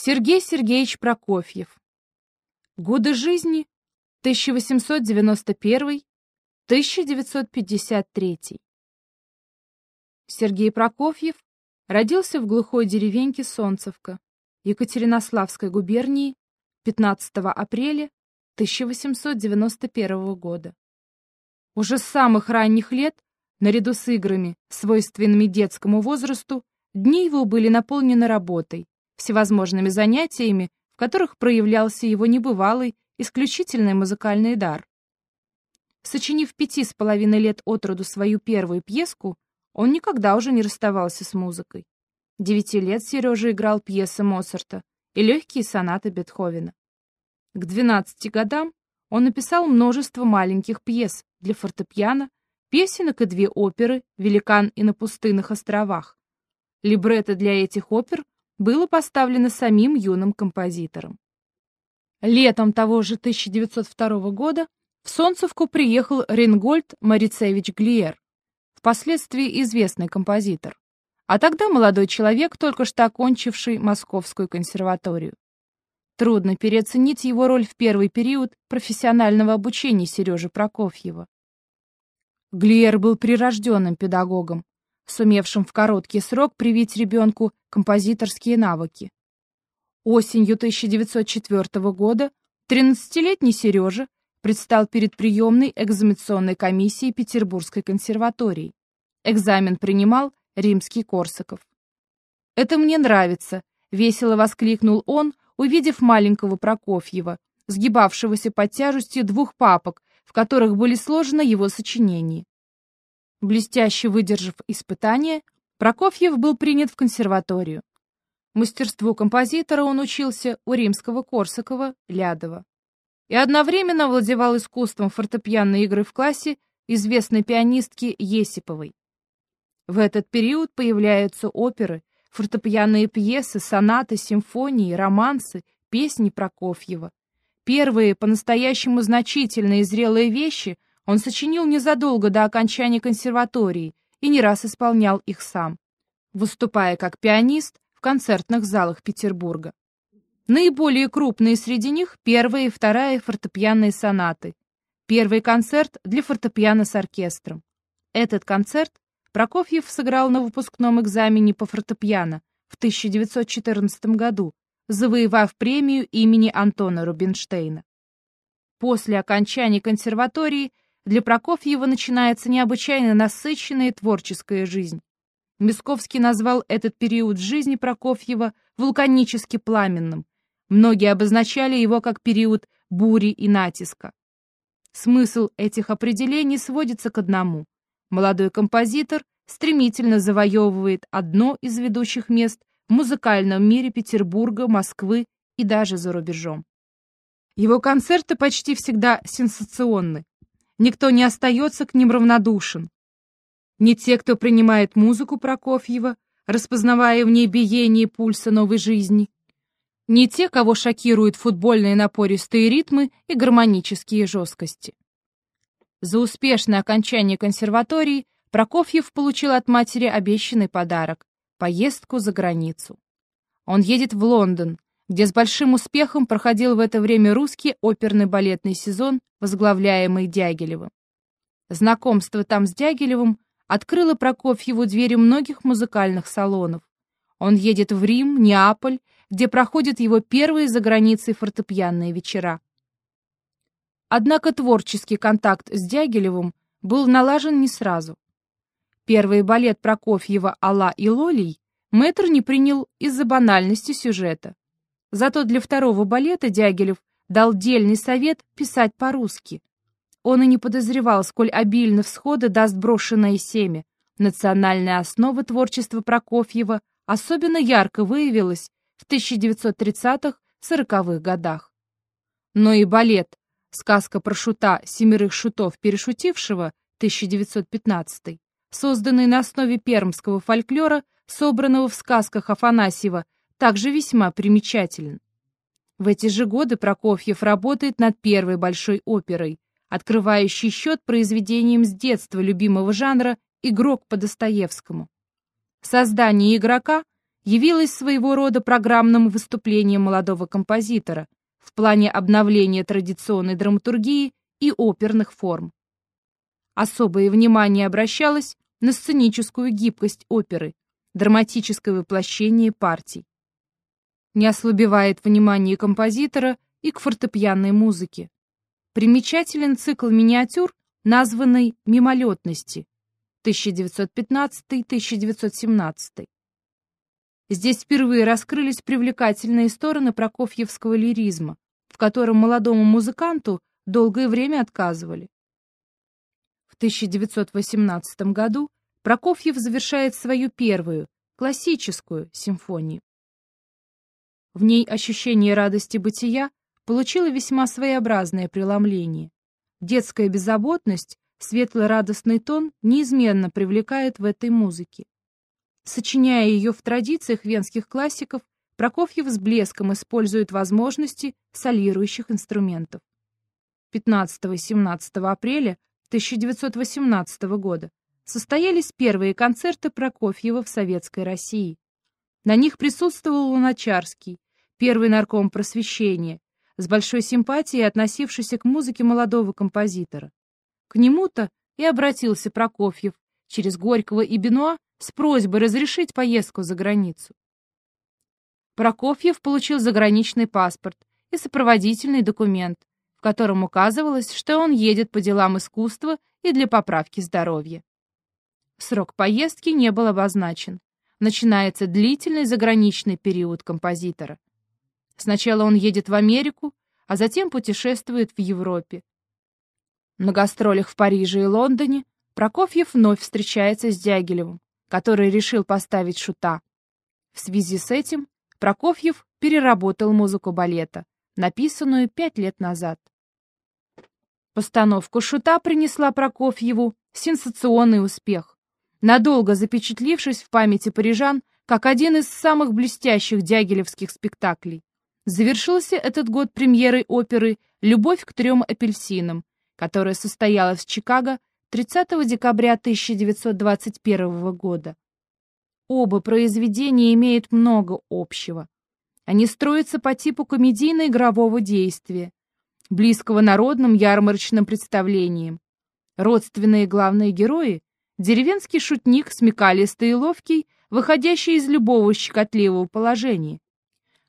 Сергей Сергеевич Прокофьев. Годы жизни 1891-1953. Сергей Прокофьев родился в глухой деревеньке Солнцевка Екатеринославской губернии 15 апреля 1891 года. Уже с самых ранних лет, наряду с играми, свойственными детскому возрасту, дни его были наполнены работой, всевозможными занятиями, в которых проявлялся его небывалый, исключительный музыкальный дар. Сочинив пяти с половиной лет от роду свою первую пьеску, он никогда уже не расставался с музыкой. Девяти лет Сережа играл пьесы Моцарта и легкие сонаты Бетховена. К двенадцати годам он написал множество маленьких пьес для фортепиано, песенок и две оперы «Великан» и «На пустынных островах». Либретто для этих опер было поставлено самим юным композитором. Летом того же 1902 года в Солнцевку приехал Ренгольд Марицевич Глиер, впоследствии известный композитор, а тогда молодой человек, только что окончивший Московскую консерваторию. Трудно переоценить его роль в первый период профессионального обучения Сережи Прокофьева. Глиер был прирожденным педагогом, сумевшим в короткий срок привить ребенку композиторские навыки. Осенью 1904 года 13-летний Сережа предстал перед приемной экзаменационной комиссией Петербургской консерватории. Экзамен принимал римский Корсаков. «Это мне нравится», — весело воскликнул он, увидев маленького Прокофьева, сгибавшегося под тяжестью двух папок, в которых были сложены его сочинения. Блестяще выдержав испытание, Прокофьев был принят в консерваторию. Мастерству композитора он учился у римского Корсакова, Лядова. И одновременно владевал искусством фортепианной игры в классе известной пианистки Есиповой. В этот период появляются оперы, фортепианные пьесы, сонаты, симфонии, романсы, песни Прокофьева. Первые по-настоящему значительные и зрелые вещи он сочинил незадолго до окончания консерватории и не раз исполнял их сам, выступая как пианист в концертных залах Петербурга. Наиболее крупные среди них первая и вторая фортепианные сонаты. Первый концерт для фортепиано с оркестром. Этот концерт Прокофьев сыграл на выпускном экзамене по фортепиано в 1914 году, завоевав премию имени Антона Рубинштейна. После окончания консерватории для Прокофьева начинается необычайно насыщенная творческая жизнь. Мисковский назвал этот период жизни Прокофьева вулканически пламенным. Многие обозначали его как период бури и натиска. Смысл этих определений сводится к одному. Молодой композитор стремительно завоевывает одно из ведущих мест в музыкальном мире Петербурга, Москвы и даже за рубежом. Его концерты почти всегда сенсационны. Никто не остается к ним равнодушен. Не те, кто принимает музыку Прокофьева, распознавая в ней биение пульса новой жизни. Не те, кого шокируют футбольные напористые ритмы и гармонические жесткости. За успешное окончание консерватории Прокофьев получил от матери обещанный подарок — поездку за границу. Он едет в Лондон, где с большим успехом проходил в это время русский оперный балетный сезон, возглавляемый Дягилевым. Знакомство там с Дягилевым открыла Прокофьеву двери многих музыкальных салонов. Он едет в Рим, Неаполь, где проходят его первые за границей фортепианные вечера. Однако творческий контакт с Дягилевым был налажен не сразу. Первый балет Прокофьева «Алла и Лолий» мэтр не принял из-за банальности сюжета. Зато для второго балета Дягилев дал дельный совет писать по-русски, он и не подозревал, сколь обильно всходы даст брошенное семя. Национальная основа творчества Прокофьева особенно ярко выявилась в 1930-40-х годах. Но и балет «Сказка про шута семерых шутов перешутившего» 1915 созданный на основе пермского фольклора, собранного в сказках Афанасьева, также весьма примечателен. В эти же годы Прокофьев работает над первой большой оперой открывающий счет произведением с детства любимого жанра «Игрок по Достоевскому». Создание игрока явилась своего рода программным выступлением молодого композитора в плане обновления традиционной драматургии и оперных форм. Особое внимание обращалось на сценическую гибкость оперы, драматическое воплощение партий. Не ослабевает внимание композитора и к фортепианной музыке. Примечателен цикл миниатюр, названный «Мимолетности» 1915-1917. Здесь впервые раскрылись привлекательные стороны прокофьевского лиризма, в котором молодому музыканту долгое время отказывали. В 1918 году Прокофьев завершает свою первую, классическую симфонию. В ней ощущение радости бытия получило весьма своеобразное преломление. Детская беззаботность, светлый радостный тон неизменно привлекает в этой музыке. Сочиняя ее в традициях венских классиков, Прокофьев с блеском использует возможности солирующих инструментов. 15-17 апреля 1918 года состоялись первые концерты Прокофьева в Советской России. На них присутствовал Луначарский, первый нарком просвещения, с большой симпатией относившийся к музыке молодого композитора. К нему-то и обратился Прокофьев через Горького и Бенуа с просьбой разрешить поездку за границу. Прокофьев получил заграничный паспорт и сопроводительный документ, в котором указывалось, что он едет по делам искусства и для поправки здоровья. Срок поездки не был обозначен. Начинается длительный заграничный период композитора. Сначала он едет в Америку, а затем путешествует в Европе. На гастролях в Париже и Лондоне Прокофьев вновь встречается с Дягилевым, который решил поставить шута. В связи с этим Прокофьев переработал музыку балета, написанную пять лет назад. Постановку шута принесла Прокофьеву сенсационный успех, надолго запечатлившись в памяти парижан как один из самых блестящих дягилевских спектаклей. Завершился этот год премьерой оперы «Любовь к трем апельсинам», которая состоялась в Чикаго 30 декабря 1921 года. Оба произведения имеют много общего. Они строятся по типу комедийно-игрового действия, близкого народным ярмарочным представлениям. Родственные главные герои — деревенский шутник, смекалистый и ловкий, выходящий из любого щекотливого положения.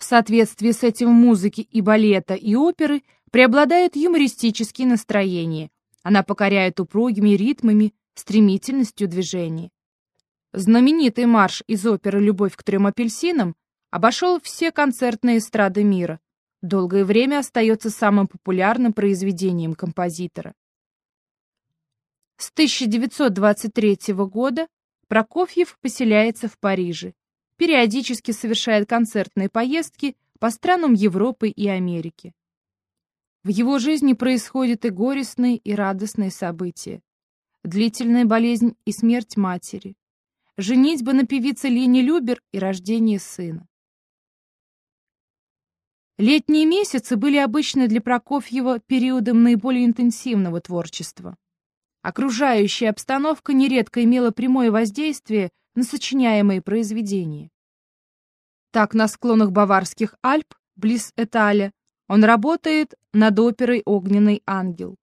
В соответствии с этим в музыке и балета, и оперы преобладают юмористические настроения, она покоряет упругими ритмами, стремительностью движения. Знаменитый марш из оперы «Любовь к трем апельсинам» обошел все концертные эстрады мира. Долгое время остается самым популярным произведением композитора. С 1923 года Прокофьев поселяется в Париже, периодически совершает концертные поездки по странам Европы и Америки. В его жизни происходят и горестные, и радостные события. Длительная болезнь и смерть матери. Женитьба на певице Лене Любер и рождение сына. Летние месяцы были обычно для Прокофьева периодом наиболее интенсивного творчества. Окружающая обстановка нередко имела прямое воздействие на сочиняемые произведения. Так, на склонах Баварских Альп, близ Эталя, он работает над оперой «Огненный ангел».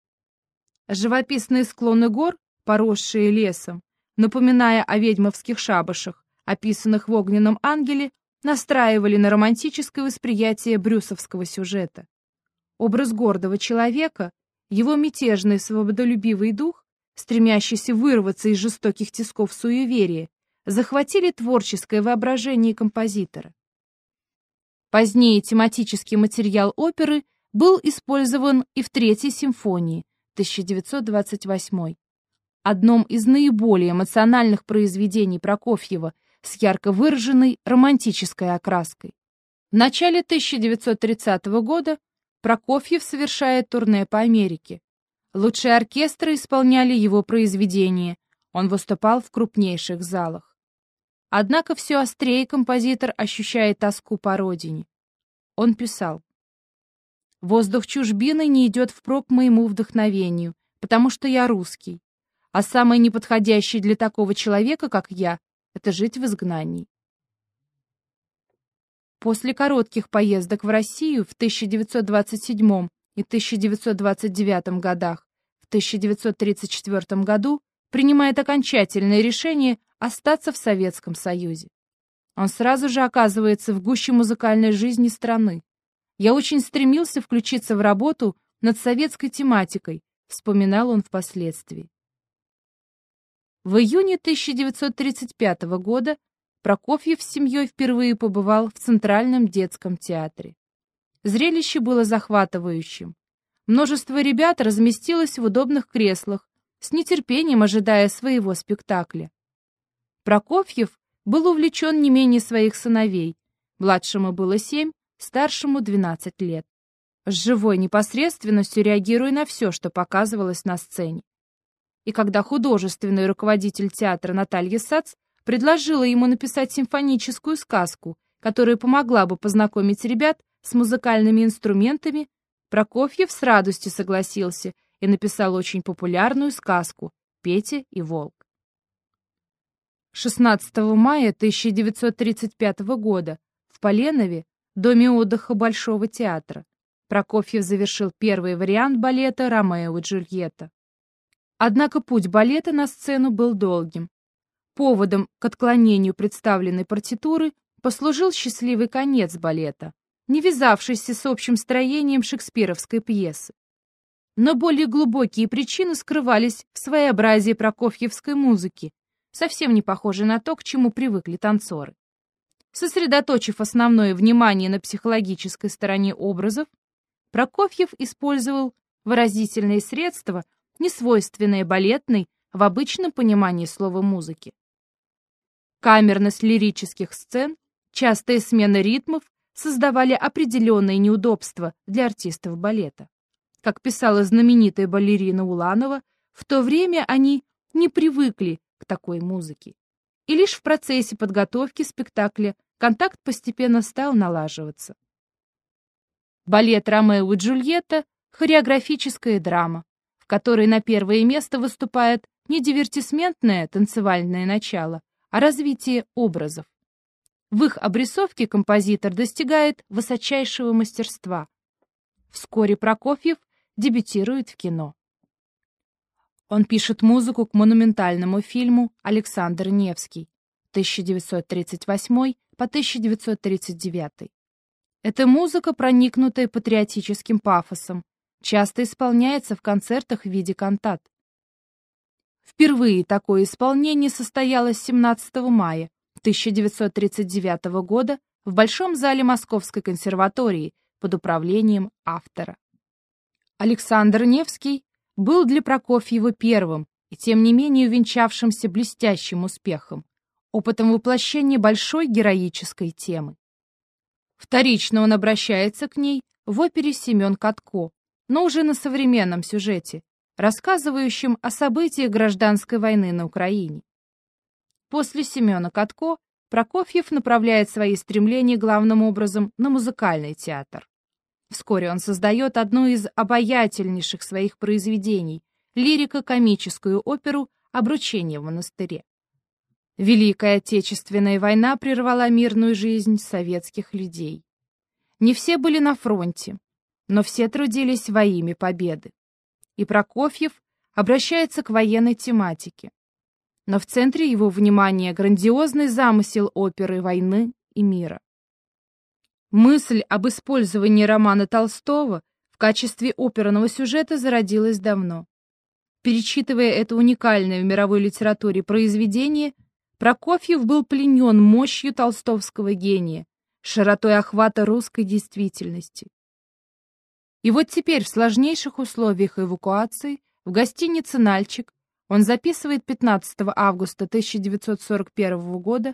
Живописные склоны гор, поросшие лесом, напоминая о ведьмовских шабашах, описанных в «Огненном ангеле», настраивали на романтическое восприятие брюсовского сюжета. Образ гордого человека, его мятежный свободолюбивый дух, стремящийся вырваться из жестоких тисков суеверия, захватили творческое воображение композитора. Позднее тематический материал оперы был использован и в Третьей симфонии 1928 одном из наиболее эмоциональных произведений Прокофьева с ярко выраженной романтической окраской. В начале 1930 года Прокофьев совершает турне по Америке. Лучшие оркестры исполняли его произведения, он выступал в крупнейших залах. Однако все острее композитор ощущает тоску по родине. Он писал. «Воздух чужбины не идет впрок моему вдохновению, потому что я русский, а самое неподходящее для такого человека, как я, это жить в изгнании». После коротких поездок в Россию в 1927 и 1929 годах, в 1934 году принимает окончательное решение остаться в Советском Союзе. Он сразу же оказывается в гуще музыкальной жизни страны. Я очень стремился включиться в работу над советской тематикой, вспоминал он впоследствии. В июне 1935 года Прокофьев с семьей впервые побывал в Центральном детском театре. Зрелище было захватывающим. Множество ребят разместилось в удобных креслах, с нетерпением ожидая своего спектакля. Прокофьев был увлечен не менее своих сыновей. Младшему было семь, старшему двенадцать лет. С живой непосредственностью реагируя на все, что показывалось на сцене. И когда художественный руководитель театра Наталья Сац предложила ему написать симфоническую сказку, которая помогла бы познакомить ребят с музыкальными инструментами, Прокофьев с радостью согласился и написал очень популярную сказку «Петя и волк». 16 мая 1935 года в Поленове, доме отдыха Большого театра, Прокофьев завершил первый вариант балета «Ромео и Джульетта». Однако путь балета на сцену был долгим. Поводом к отклонению представленной партитуры послужил счастливый конец балета, не вязавшийся с общим строением шекспировской пьесы. Но более глубокие причины скрывались в своеобразии прокофьевской музыки, совсем не похожей на то, к чему привыкли танцоры. Сосредоточив основное внимание на психологической стороне образов, Прокофьев использовал выразительные средства, несвойственные балетной в обычном понимании слова музыки. Камерность лирических сцен, частые смены ритмов создавали определенные неудобства для артистов балета. Как писала знаменитая балерина Уланова, в то время они не привыкли к такой музыке. И лишь в процессе подготовки спектакля контакт постепенно стал налаживаться. Балет «Ромео и Джульетта» — хореографическая драма, в которой на первое место выступает не дивертисментное танцевальное начало, а развитие образов. В их обрисовке композитор достигает высочайшего мастерства. Вскоре Прокофьев дебютирует в кино. Он пишет музыку к монументальному фильму «Александр Невский» 1938 по 1939. Эта музыка, проникнутая патриотическим пафосом, часто исполняется в концертах в виде кантат. Впервые такое исполнение состоялось 17 мая 1939 года в Большом зале Московской консерватории под управлением автора. Александр Невский был для Прокофьева первым и тем не менее увенчавшимся блестящим успехом, опытом воплощения большой героической темы. Вторично он обращается к ней в опере «Семен Катко», но уже на современном сюжете, рассказывающем о событиях гражданской войны на Украине. После Семена Катко Прокофьев направляет свои стремления главным образом на музыкальный театр. Вскоре он создает одну из обаятельнейших своих произведений — лирико-комическую оперу «Обручение в монастыре». Великая Отечественная война прервала мирную жизнь советских людей. Не все были на фронте, но все трудились во имя победы. И Прокофьев обращается к военной тематике. Но в центре его внимания грандиозный замысел оперы войны и мира. Мысль об использовании романа Толстого в качестве оперного сюжета зародилась давно. Перечитывая это уникальное в мировой литературе произведение, Прокофьев был пленен мощью толстовского гения, широтой охвата русской действительности. И вот теперь в сложнейших условиях эвакуации в гостинице «Нальчик» он записывает 15 августа 1941 года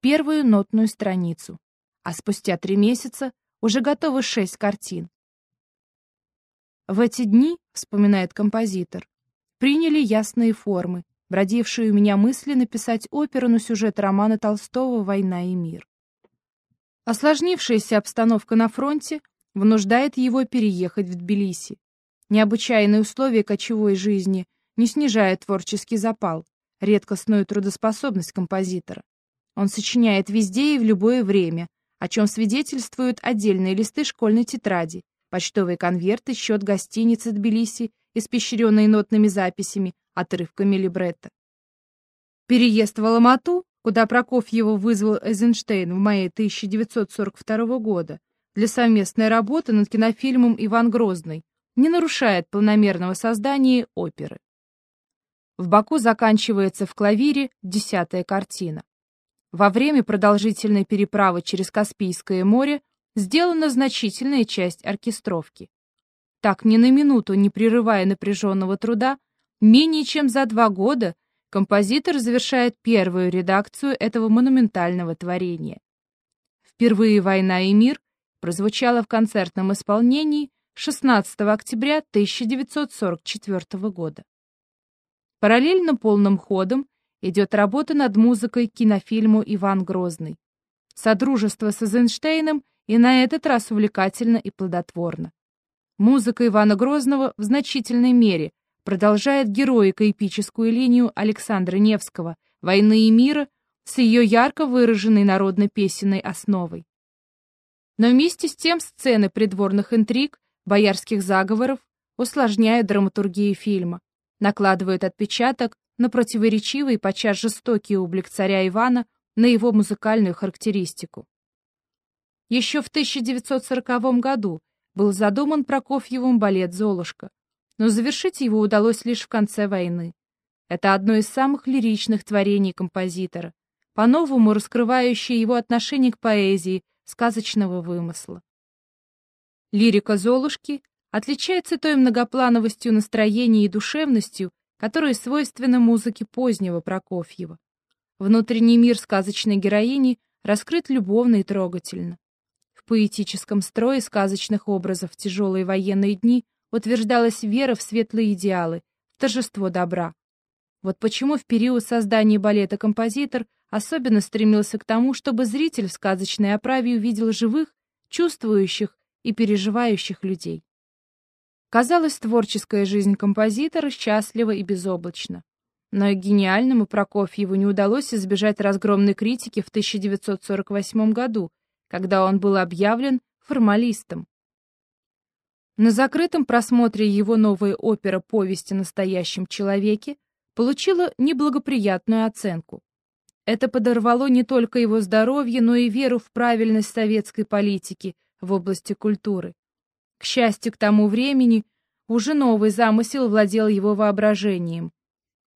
первую нотную страницу, а спустя три месяца уже готовы шесть картин. В эти дни, вспоминает композитор, приняли ясные формы, бродившие у меня мысли написать оперу на сюжет романа Толстого «Война и мир». Осложнившаяся обстановка на фронте вынуждает его переехать в Тбилиси. Необычайные условия кочевой жизни не снижают творческий запал, редкостную трудоспособность композитора. Он сочиняет везде и в любое время, о чем свидетельствуют отдельные листы школьной тетради, почтовые конверты, счет гостиницы Тбилиси, испещренные нотными записями, отрывками либретто. Переезд в Аламату, куда Прокофьева вызвал Эйзенштейн в мае 1942 года для совместной работы над кинофильмом «Иван Грозный», не нарушает планомерного создания оперы. В Баку заканчивается в клавире десятая картина. Во время продолжительной переправы через Каспийское море сделана значительная часть оркестровки. Так, ни на минуту не прерывая напряженного труда, менее чем за два года композитор завершает первую редакцию этого монументального творения. Впервые «Война и мир» прозвучала в концертном исполнении 16 октября 1944 года. Параллельно полным ходом идет работа над музыкой к кинофильму «Иван Грозный». Содружество с Эйзенштейном и на этот раз увлекательно и плодотворно. Музыка Ивана Грозного в значительной мере продолжает героико-эпическую линию Александра Невского «Войны и мира» с ее ярко выраженной народно-песенной основой. Но вместе с тем сцены придворных интриг, боярских заговоров усложняют драматургию фильма, накладывают отпечаток на противоречивый и подчас жестокий облик царя Ивана на его музыкальную характеристику. Еще в 1940 году был задуман Прокофьевым балет «Золушка», но завершить его удалось лишь в конце войны. Это одно из самых лиричных творений композитора, по-новому раскрывающее его отношение к поэзии сказочного вымысла. Лирика «Золушки» отличается той многоплановостью настроения и душевностью, которые свойственны музыке позднего Прокофьева. Внутренний мир сказочной героини раскрыт любовно и трогательно. В поэтическом строе сказочных образов в тяжелые военные дни утверждалась вера в светлые идеалы, в торжество добра. Вот почему в период создания балета композитор особенно стремился к тому, чтобы зритель в сказочной оправе увидел живых, чувствующих и переживающих людей. Казалось, творческая жизнь композитора счастлива и безоблачна. Но и гениальному Прокофьеву не удалось избежать разгромной критики в 1948 году, когда он был объявлен формалистом. На закрытом просмотре его новая опера «Повесть о настоящем человеке» получила неблагоприятную оценку. Это подорвало не только его здоровье, но и веру в правильность советской политики в области культуры. К счастью, к тому времени уже новый замысел владел его воображением.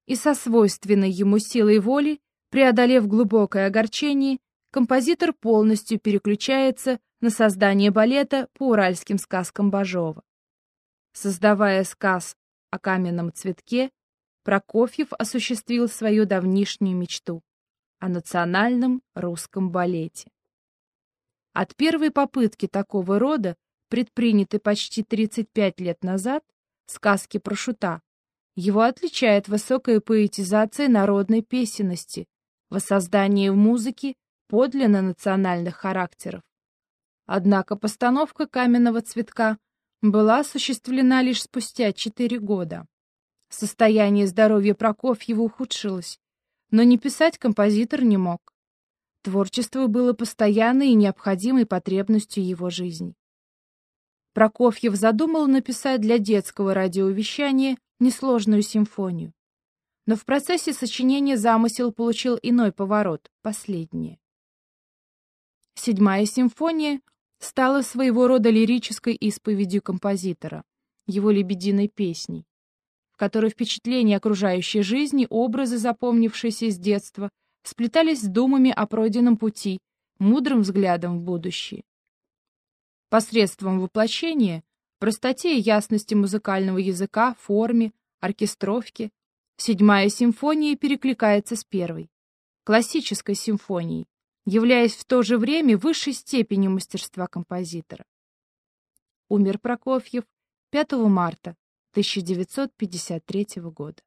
И со свойственной ему силой воли, преодолев глубокое огорчение, композитор полностью переключается на создание балета по уральским сказкам Бажова. Создавая сказ о каменном цветке, Прокофьев осуществил свою давнишнюю мечту о национальном русском балете. От первой попытки такого рода, предпринятой почти 35 лет назад, сказки про шута, его отличает высокая поэтизация народной песенности, воссоздание в музыке подлинно национальных характеров. Однако постановка каменного цветка была осуществлена лишь спустя четыре года. Состояние здоровья Прокофьева ухудшилось, но не писать композитор не мог. Творчество было постоянной и необходимой потребностью его жизни. Прокофьев задумал написать для детского радиовещания несложную симфонию. Но в процессе сочинения замысел получил иной поворот, последнее. Седьмая симфония стала своего рода лирической исповедью композитора, его лебединой песней, в которой впечатления окружающей жизни, образы, запомнившиеся с детства, сплетались с думами о пройденном пути, мудрым взглядом в будущее. Посредством воплощения, простоте и ясности музыкального языка, форме, оркестровке, седьмая симфония перекликается с первой, классической симфонией, являясь в то же время высшей степенью мастерства композитора. Умер Прокофьев 5 марта 1953 года.